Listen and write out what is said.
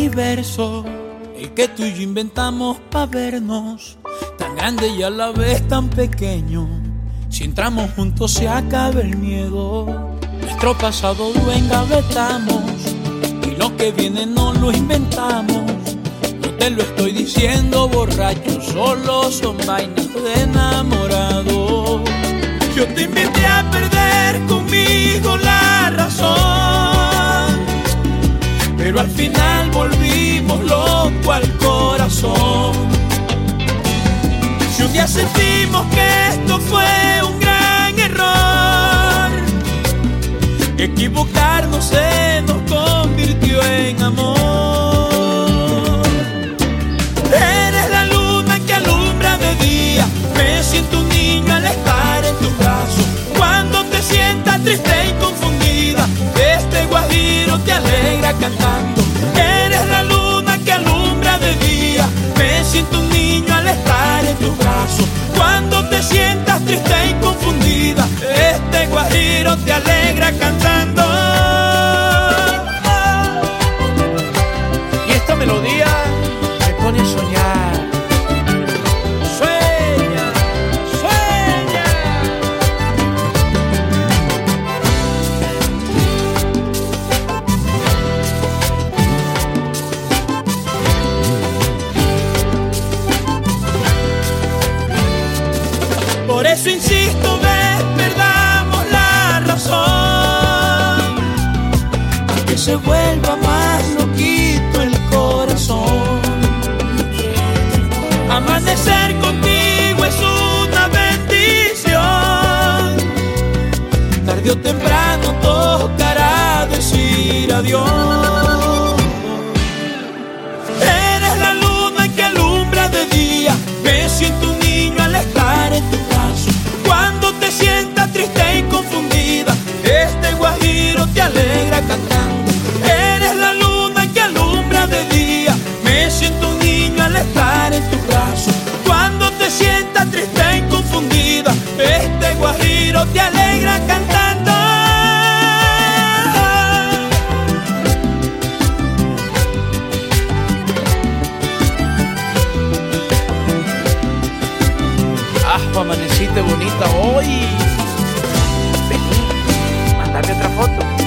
universo, el que tú y yo inventamos para vernos, tan grande y a la vez tan pequeño. Si entramos juntos se acaba el miedo, nuestro pasado lo engavetamos y lo que viene no lo inventamos. No te lo estoy diciendo borracho, solo son vainas de enamorado. Pero al final volvimos loco al corazón. Si un día sentimos que esto fue un gran error, equivocarnos se nos convirtió en amor. Eres la luna que alumbra de día, me siento un niño al estar en tus brazos. Cuando te sientas triste y confundida, este guajiro te alegra cantando. Te alegra cantando. Y esta melodía me pone a soñar. Sueña, sueña. Por eso insisto, se vuelva más loquito el corazón. Amanecer contigo es una bendición. Tarde o temprano tocará decir adiós. gente bonita hoy. Vení, mandame otra foto.